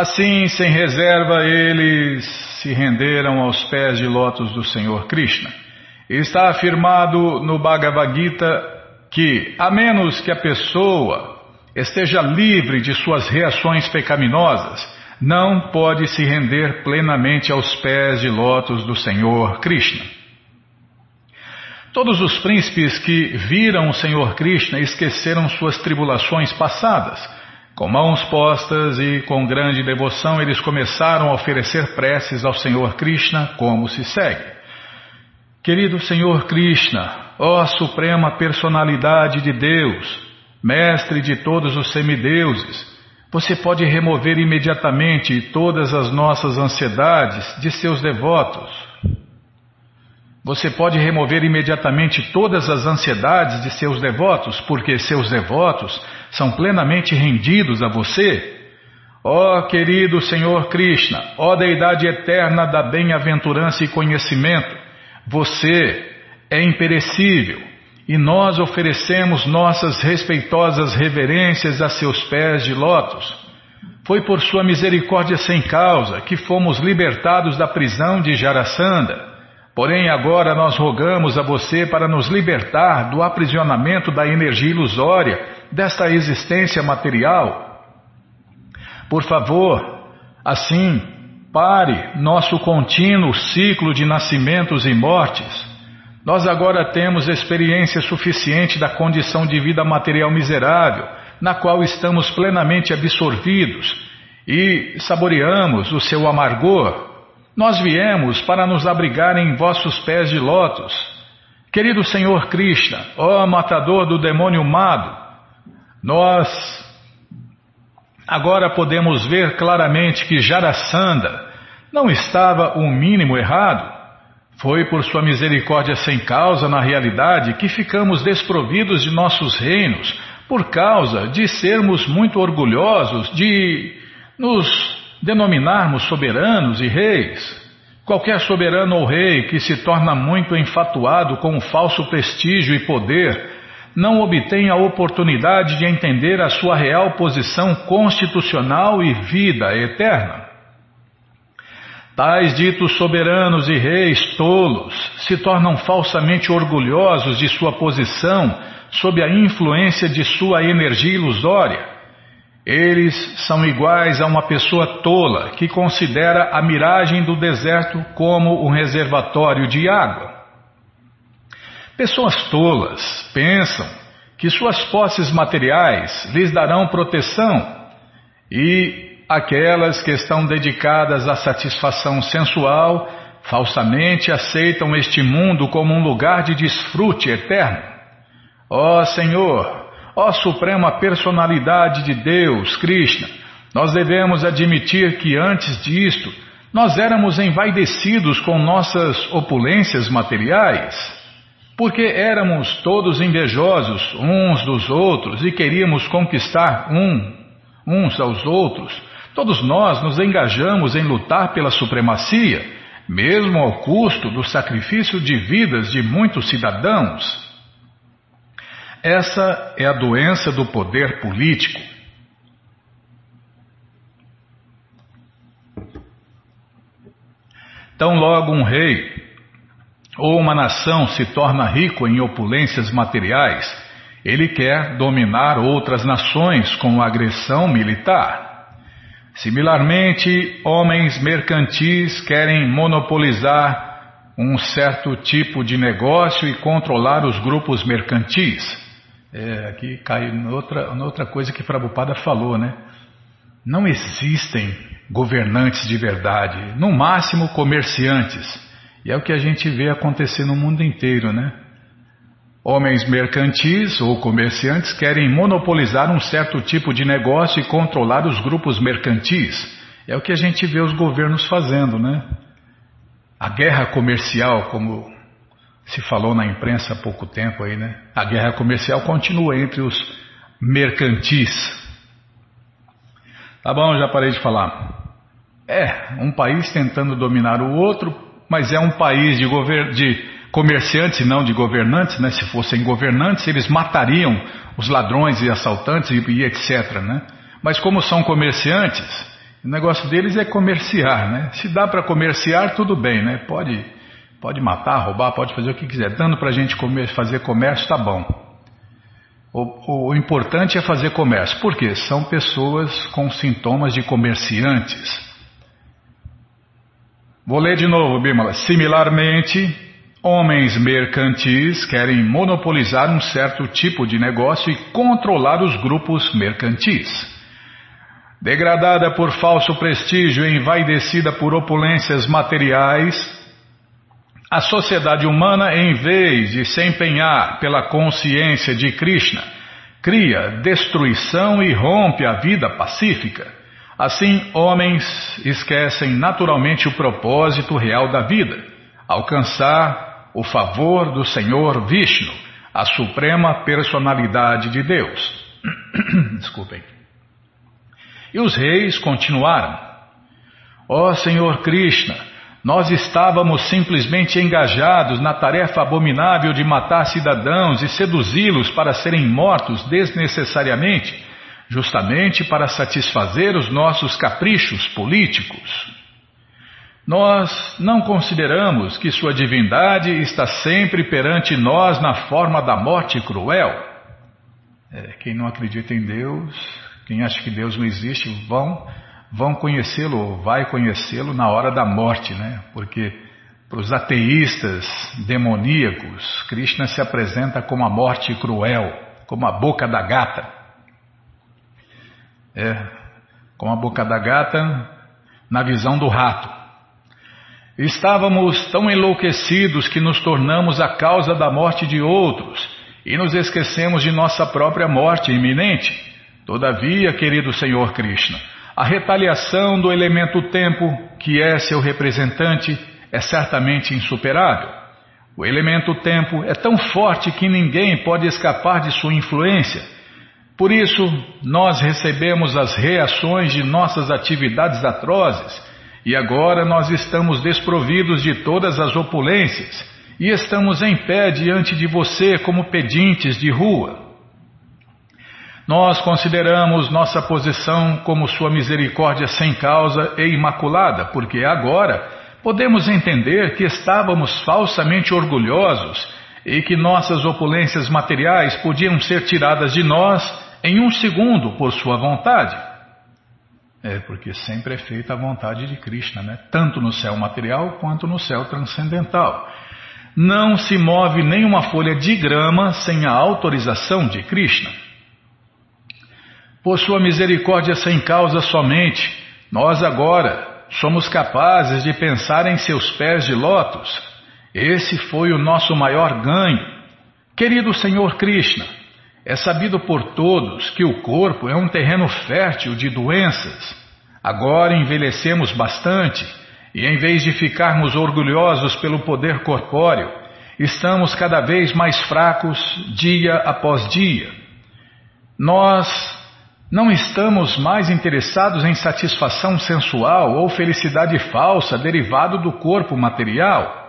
Assim, sem reserva, eles se renderam aos pés de lótus do Senhor Krishna. Está afirmado no Bhagavad Gita que, a menos que a pessoa esteja livre de suas reações pecaminosas, não pode se render plenamente aos pés de lótus do Senhor Krishna. Todos os príncipes que viram o Senhor Krishna esqueceram suas tribulações passadas. Com mãos postas e com grande devoção, eles começaram a oferecer preces ao Senhor Krishna, como se segue. Querido Senhor Krishna, ó Suprema Personalidade de Deus, Mestre de todos os semideuses, você pode remover imediatamente todas as nossas ansiedades de seus devotos. Você pode remover imediatamente todas as ansiedades de seus devotos, porque seus devotos são plenamente rendidos a você. Ó querido Senhor Krishna, ó Deidade eterna da bem-aventurança e conhecimento, você é imperecível, e nós oferecemos nossas respeitosas reverências a seus pés de lótus. Foi por sua misericórdia sem causa que fomos libertados da prisão de Jarasanda. Porém, agora nós rogamos a você para nos libertar do aprisionamento da energia ilusória desta existência material. Por favor, assim, pare nosso contínuo ciclo de nascimentos e mortes nós agora temos experiência suficiente da condição de vida material miserável, na qual estamos plenamente absorvidos e saboreamos o seu amargor. Nós viemos para nos abrigar em vossos pés de lótus. Querido Senhor Krishna, ó matador do demônio mado, Nós agora podemos ver claramente que Jarasandha não estava um mínimo errado. Foi por sua misericórdia sem causa, na realidade, que ficamos desprovidos de nossos reinos, por causa de sermos muito orgulhosos, de nos denominarmos soberanos e reis. Qualquer soberano ou rei que se torna muito enfatuado com o falso prestígio e poder não obtém a oportunidade de entender a sua real posição constitucional e vida eterna. Tais ditos soberanos e reis tolos se tornam falsamente orgulhosos de sua posição sob a influência de sua energia ilusória. Eles são iguais a uma pessoa tola que considera a miragem do deserto como um reservatório de água. Pessoas tolas pensam que suas posses materiais lhes darão proteção e aquelas que estão dedicadas à satisfação sensual falsamente aceitam este mundo como um lugar de desfrute eterno. Ó Senhor, ó Suprema Personalidade de Deus, Krishna, nós devemos admitir que antes disto nós éramos envaidecidos com nossas opulências materiais, porque éramos todos invejosos uns dos outros e queríamos conquistar um, uns aos outros Todos nós nos engajamos em lutar pela supremacia, mesmo ao custo do sacrifício de vidas de muitos cidadãos. Essa é a doença do poder político. Tão logo um rei ou uma nação se torna rico em opulências materiais, ele quer dominar outras nações com agressão militar. Similarmente, homens mercantis querem monopolizar um certo tipo de negócio e controlar os grupos mercantis. É, aqui cai noutra, noutra coisa que Prabhupada falou, né? Não existem governantes de verdade, no máximo comerciantes. E é o que a gente vê acontecer no mundo inteiro, né? Homens mercantis ou comerciantes querem monopolizar um certo tipo de negócio e controlar os grupos mercantis. É o que a gente vê os governos fazendo, né? A guerra comercial, como se falou na imprensa há pouco tempo aí, né? A guerra comercial continua entre os mercantis. Tá bom, já parei de falar. É, um país tentando dominar o outro, mas é um país de, de comerciantes e não de governantes, né? Se fossem governantes, eles matariam os ladrões e assaltantes e, e etc, né? Mas como são comerciantes, o negócio deles é comerciar, né? Se dá para comerciar, tudo bem, né? Pode, pode matar, roubar, pode fazer o que quiser. Dando para a gente comer, fazer comércio, tá bom. O, o, o, importante é fazer comércio. Por quê? São pessoas com sintomas de comerciantes. Vou ler de novo, Bímola. Similarmente, Homens mercantis querem monopolizar um certo tipo de negócio e controlar os grupos mercantis. Degradada por falso prestígio e envaidecida por opulências materiais, a sociedade humana, em vez de se empenhar pela consciência de Krishna, cria destruição e rompe a vida pacífica. Assim, homens esquecem naturalmente o propósito real da vida, alcançar o favor do Senhor Vishnu, a suprema personalidade de Deus. Desculpem. E os reis continuaram: Ó oh, Senhor Krishna, nós estávamos simplesmente engajados na tarefa abominável de matar cidadãos e seduzi-los para serem mortos desnecessariamente, justamente para satisfazer os nossos caprichos políticos. Nós não consideramos que Sua divindade está sempre perante nós na forma da morte cruel. É, quem não acredita em Deus, quem acha que Deus não existe, vão, vão conhecê-lo vai conhecê-lo na hora da morte, né? Porque para os ateístas demoníacos, Krishna se apresenta como a morte cruel, como a boca da gata. É, como a boca da gata na visão do rato. Estávamos tão enlouquecidos que nos tornamos a causa da morte de outros e nos esquecemos de nossa própria morte iminente. Todavia, querido Senhor Krishna, a retaliação do elemento tempo, que é seu representante, é certamente insuperável. O elemento tempo é tão forte que ninguém pode escapar de sua influência. Por isso, nós recebemos as reações de nossas atividades atrozes e agora nós estamos desprovidos de todas as opulências e estamos em pé diante de você como pedintes de rua. Nós consideramos nossa posição como Sua misericórdia sem causa e imaculada, porque agora podemos entender que estávamos falsamente orgulhosos e que nossas opulências materiais podiam ser tiradas de nós em um segundo por Sua vontade. É, porque sempre é feita a vontade de Krishna, né? tanto no céu material quanto no céu transcendental. Não se move nenhuma folha de grama sem a autorização de Krishna. Por sua misericórdia sem causa somente, nós agora somos capazes de pensar em seus pés de lótus. Esse foi o nosso maior ganho. Querido Senhor Krishna, é sabido por todos que o corpo é um terreno fértil de doenças. Agora envelhecemos bastante e, em vez de ficarmos orgulhosos pelo poder corpóreo, estamos cada vez mais fracos dia após dia. Nós não estamos mais interessados em satisfação sensual ou felicidade falsa derivado do corpo material.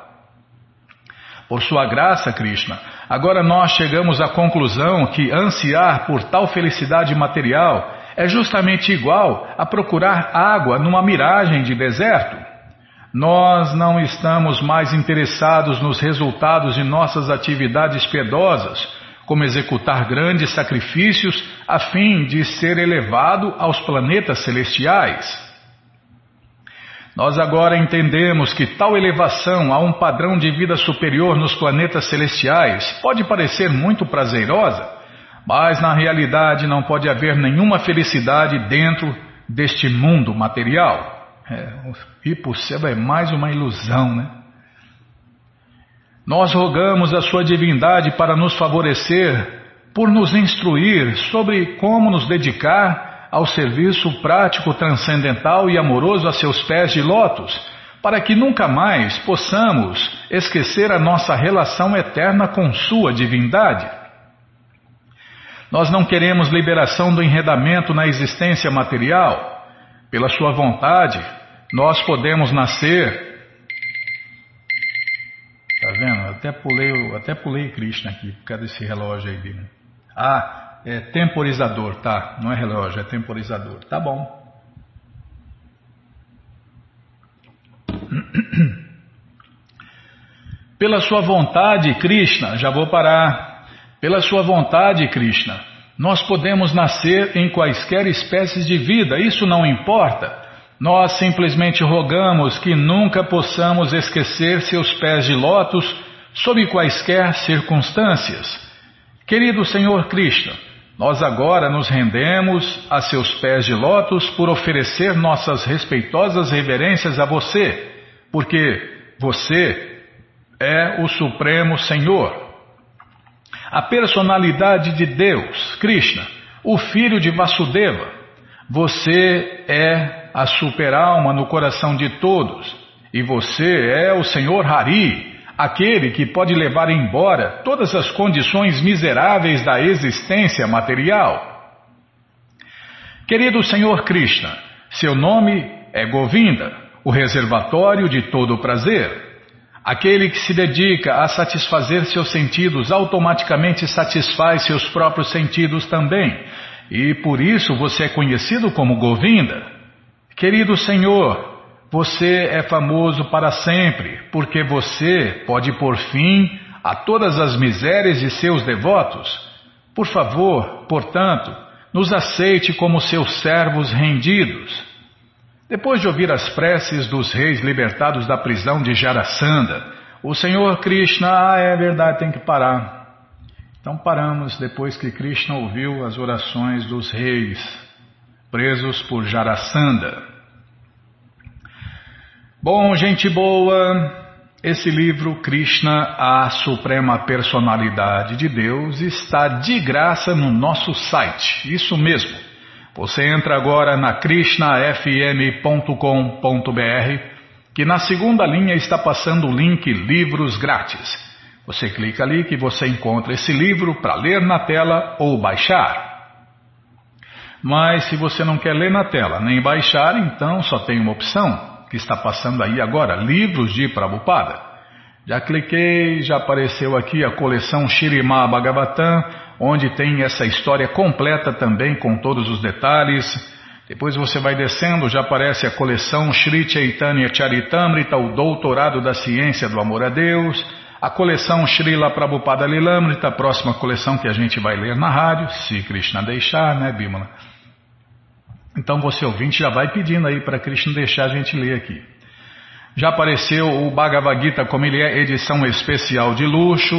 Por sua graça, Krishna, agora nós chegamos à conclusão que ansiar por tal felicidade material é justamente igual a procurar água numa miragem de deserto. Nós não estamos mais interessados nos resultados de nossas atividades piedosas como executar grandes sacrifícios a fim de ser elevado aos planetas celestiais. Nós agora entendemos que tal elevação a um padrão de vida superior nos planetas celestiais pode parecer muito prazerosa, mas na realidade não pode haver nenhuma felicidade dentro deste mundo material. É, o céu é mais uma ilusão, né? Nós rogamos a Sua divindade para nos favorecer, por nos instruir sobre como nos dedicar ao serviço prático, transcendental e amoroso a seus pés de lótus, para que nunca mais possamos esquecer a nossa relação eterna com Sua divindade. Nós não queremos liberação do enredamento na existência material. Pela Sua vontade, nós podemos nascer Tá vendo? Eu até pulei, até pulei Krishna aqui, por causa desse relógio aí dele. Ah, é temporizador, tá? Não é relógio, é temporizador. Tá bom. Pela sua vontade, Krishna, já vou parar. Pela sua vontade, Krishna, nós podemos nascer em quaisquer espécies de vida, isso não importa. Nós simplesmente rogamos que nunca possamos esquecer seus pés de lótus sob quaisquer circunstâncias. Querido Senhor Krishna, nós agora nos rendemos a seus pés de lótus por oferecer nossas respeitosas reverências a você, porque você é o Supremo Senhor. A personalidade de Deus, Krishna, o filho de Vasudeva, você é a superalma no coração de todos, e você é o Senhor Hari, aquele que pode levar embora todas as condições miseráveis da existência material. Querido Senhor Krishna, seu nome é Govinda, o reservatório de todo o prazer. Aquele que se dedica a satisfazer seus sentidos automaticamente satisfaz seus próprios sentidos também, e por isso você é conhecido como Govinda. Querido Senhor, você é famoso para sempre, porque você pode pôr fim a todas as misérias de seus devotos. Por favor, portanto, nos aceite como seus servos rendidos. Depois de ouvir as preces dos reis libertados da prisão de Jarasandha, o Senhor Krishna, ah, é verdade, tem que parar. Então paramos depois que Krishna ouviu as orações dos reis presos por Jarasandha. Bom, gente boa, esse livro, Krishna, a Suprema Personalidade de Deus, está de graça no nosso site. Isso mesmo. Você entra agora na krishnafm.com.br, que na segunda linha está passando o link Livros Grátis. Você clica ali que você encontra esse livro para ler na tela ou baixar. Mas se você não quer ler na tela nem baixar, então só tem uma opção que está passando aí agora, livros de Prabhupada. Já cliquei, já apareceu aqui a coleção Shirimá Bhagavatam, onde tem essa história completa também com todos os detalhes. Depois você vai descendo, já aparece a coleção Sri Chaitanya Charitamrita, o Doutorado da Ciência do Amor a Deus, a coleção Srila Prabhupada Lilamrita, a próxima coleção que a gente vai ler na rádio, se Krishna deixar, né, Bimala? Então você ouvinte já vai pedindo aí para Krishna deixar a gente ler aqui. Já apareceu o Bhagavad Gita como ele é edição especial de luxo.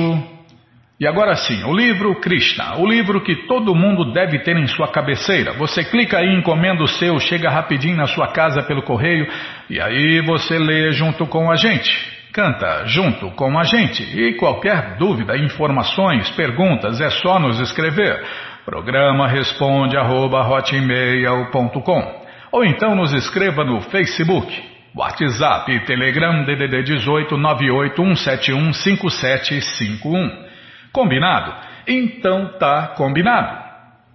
E agora sim, o livro Krishna, o livro que todo mundo deve ter em sua cabeceira. Você clica aí, encomenda o seu, chega rapidinho na sua casa pelo correio e aí você lê junto com a gente. Canta junto com a gente. E qualquer dúvida, informações, perguntas, é só nos escrever. Programa responde arroba hotmail.com ou então nos escreva no Facebook, WhatsApp e Telegram DDD 18 981715751. Combinado? Então tá combinado.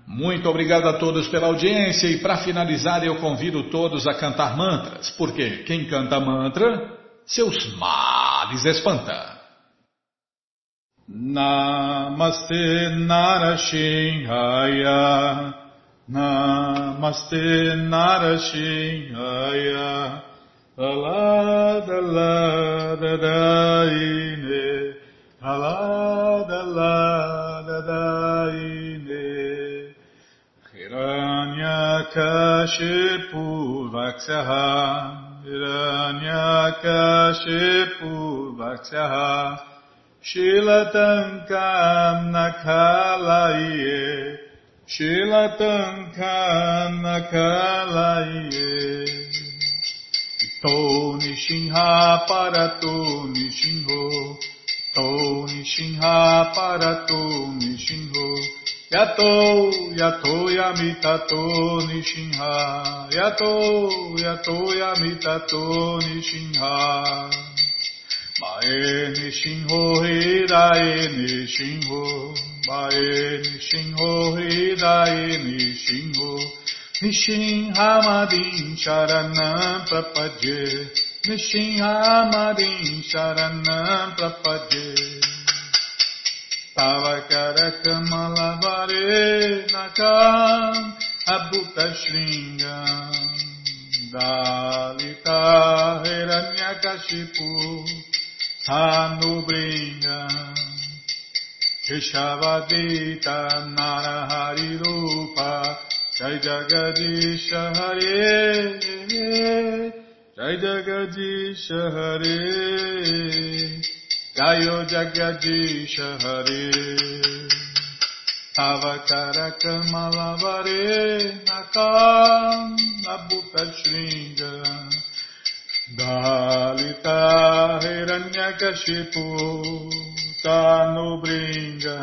Muito obrigado a todos pela audiência e para finalizar eu convido todos a cantar mantras, porque quem canta mantra, seus males espanta. Namaste Narashinhaya Namaste Narashinhaya Aladaladaine Aladaladaine Hiranyakashipu Vaksyaha Hiranyakashipu Vaksyaha Shilatankam nakalaye, Shilatankam nakalaye. To nishinha parato nishinho, To nishinha parato nishinho. Yato, yato yamitato nishinha, Yato, yato yamitato nishinha. Mae Nishinho Hidae Nishinho Mae Nishinho Hidae Nishinho Nishinhamadin Sharanam Prapadye. Nishinhamadin Sharanam Prapadye. Tavakarakamalabare Nakam Abhuta Shringam. Dalita Hiranyakashipu Anubringa Keshavadita Narahari Rupa. Jai Jagadisha Hare Jai Jagadisha Hare. Jayo Jagadisha Hare. Avakara Kamalavare Nakam Shringa Dalita Hiranyakashipu Tanubringa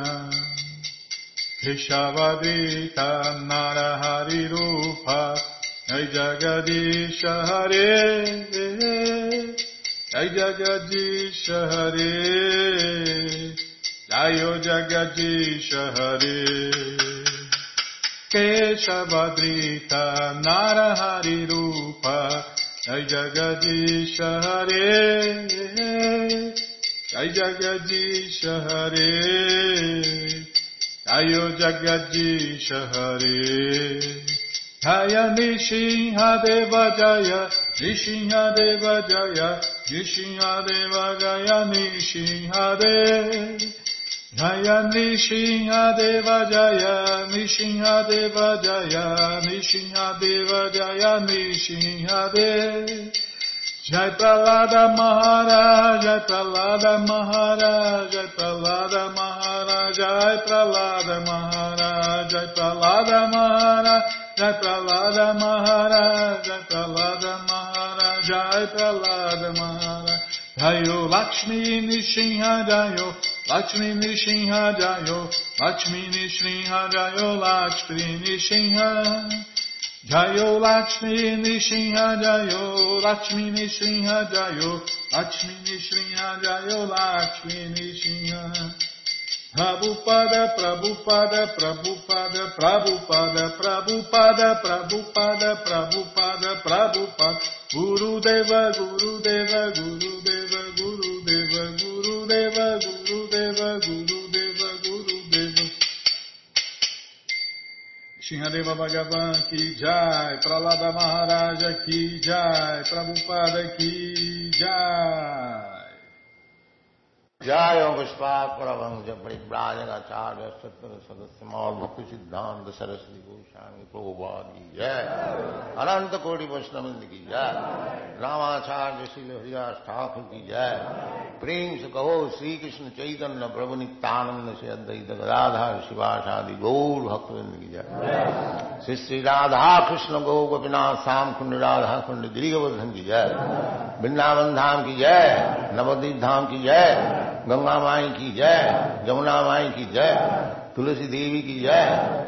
Keshavadita Narahari Rupa Jai Jagadisha Hare Jai Jagadisha Hare Jayo Jagadisha Hare Keshavadrita Narahari Rupa Jai Jagadish Hare Jai Jagadish Hare Jayo Jagadish Hare Jaya Nishinha Deva Jaya Nishinha Deva Jaya Nishinha Deva Jaya Nishinha Deva Jaya Nishinha Deva Jaya Nishinha Deva Jaya Nishinha Deva Jaya Nishinha Deva Jai Pralada Maharaj, Jai Pralada Maharaj, Jai Pralada Maharaj, Jai Pralada Maharaj, Jai Pralada Maharaj, Jai Pralada Maharaj, Jai Pralada Maharaj, Jai Pralada Jayo Lakshmi Nishinha Jayo Lakshmi Nishinha Jayo Lakshmi Nishinha Jayo Lakshmi Nishinha. Jayo Lakshmi Nishinha Jayo Lakshmi Nishinha Jayo Lakshmi Nishinha Jayo Lakshmi Nishinha. Prabhupada, Prabhupada, Prabhupada, Prabhupada, Prabhupada, Prabhupada, Prabhupada, Prabhupada, Guru Deva, Guru Deva, Guru Deva, Shinhadeva Bhagavan ki jai, Pralada Maharaja ki jai, Prabhupada ki jai. जय पुष्पात परमंश परिव्राजकाचार्य सत्तर सदस्य मौल भक्ति सिद्धांत सरस्वती गोस्वामी प्रभुवाद की जय अनंत कोटि वैष्णविंद की जय रामाचार्य श्री हरिदास ठाकुर की जय प्रेम से कहो श्री कृष्ण चैतन्य प्रभु नित्यानंद से अद्वैत गदाधार शिवाशादि गौर भक्तविंद की जय श्री श्री राधा कृष्ण गौ गोपीनाथ श्याम कुंड राधा कुंड गिरिवर्धन की जय वृंदावन धाम की जय नवदीप धाम की जय गंगा माई की जय जमुना माई की जय तुलसी देवी की जय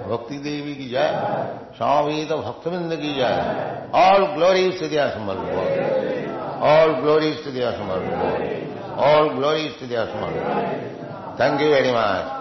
भक्ति देवी की जय स्वामी तो भक्तविंद की जय ऑल ग्लोरीज टू दिया समर्थ ऑल ग्लोरीज टू दिया समर्थ ऑल ग्लोरीज टू दिया समर्थ थैंक यू वेरी मच